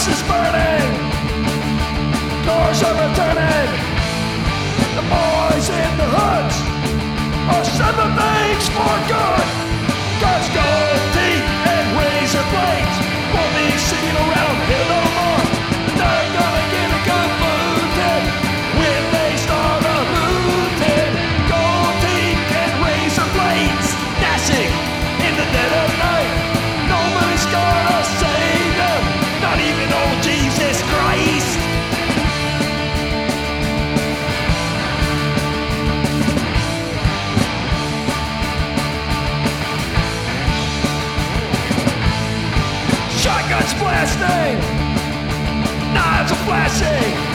house is burning, doors are returning. The boys in the hood are seven things for good. blasting, knives are flashing.